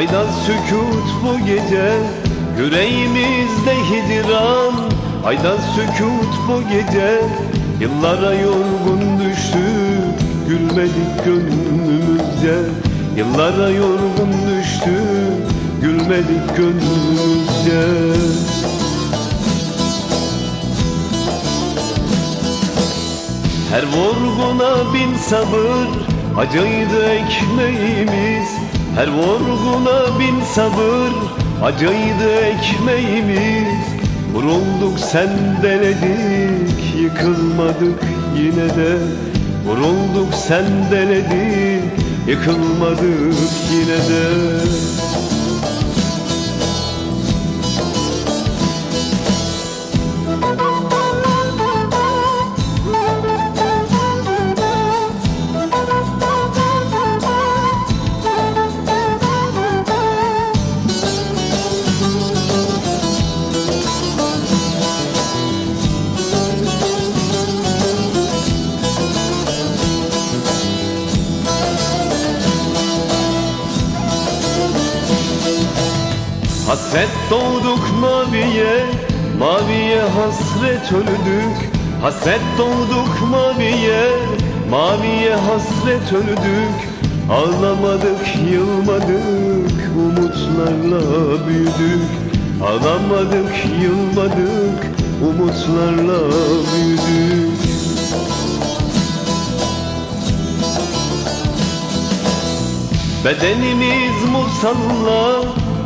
Aydan sükut bu gece. Yüreğimizde hidran Aydan sükut bu gece. Yıllara yorgun düştük Gülmedik gönlümüzce. Yıllara yorgun düştük Gülmedik gönlümüzce. Her vurguna bin sabır Acıydı ekmeğimiz Her vurguna bin sabır. Acıydı ekmeğimiz Vurulduk sendeledik Yıkılmadık yine de Vurulduk sendeledik Yıkılmadık yine de Hasret doğduk maviye Maviye hasret öldük. Hasret doğduk maviye Maviye hasret öldük. Ağlamadık yılmadık Umutlarla büyüdük. Ağlamadık yılmadık Umutlarla büyüdük. Bedenimiz musalla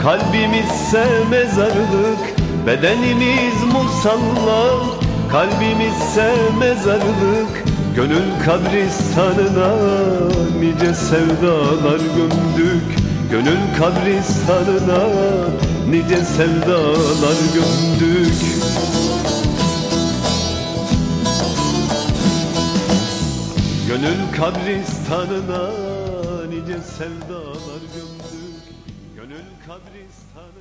Kalbimizse mezarlık Bedenimiz musalla. Kalbimizse mezarlık Gönül kabristanına Nice sevdalar gömdük Gönül kabristanına Nice sevdalar gömdük. Gönül kabristanına nice sevdalar gömdük Gönül kabristanım